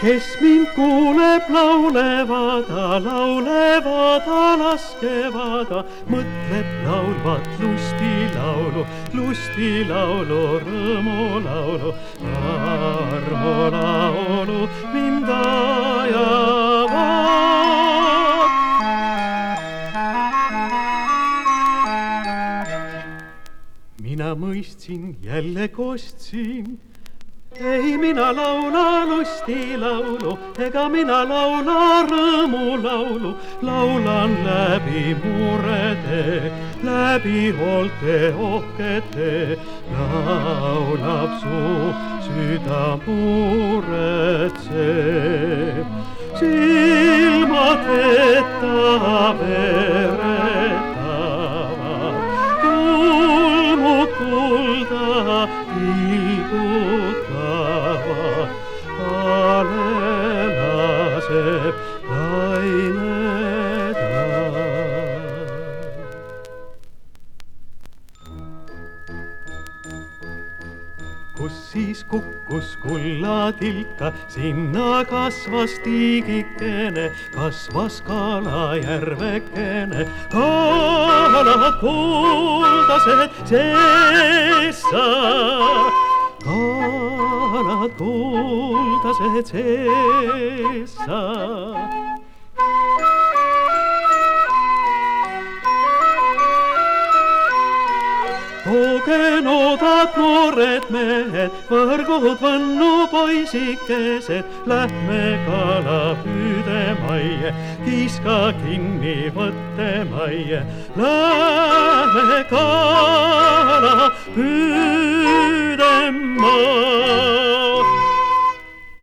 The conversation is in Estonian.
kes mind kuuleb, laulevad, laulevad, laskevad, mõtleb laulvat lustilaulu, lustilaulu, rõõmulaulu, armulaulu mind ajavad. mina mõistsin, jälle kostsin ei mina laula lustilaulu ega mina laula rõõmulaulu, laulan läbi murede, läbi hoolte ohkete, laulab su süda muretseb. Kus siis kukkus kullatilka, sinna kasvas tiigikene, kasvas kalajärvekene, kalad kuldased seessa. kalad kuldased seessa. tooge noodad noored mehed, võrgud Võnnu poisikesed, lähme kala püüdemajja, kiska kinni võttemajja, lähme kala püüdemajja.